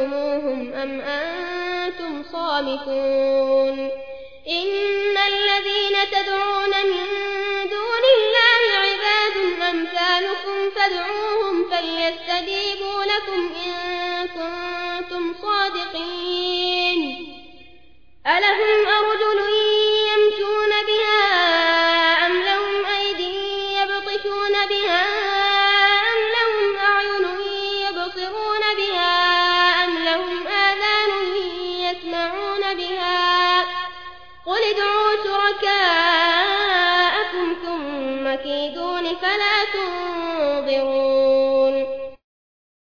أدعوتموهم أم أنتم صامتون إن الذين تدعون من دون الله عباد أمثالكم فادعوهم فليستجيبوا لكم إن كنتم صادقين قل ادعوا شركاءكم ثم كيدون فلا تنظرون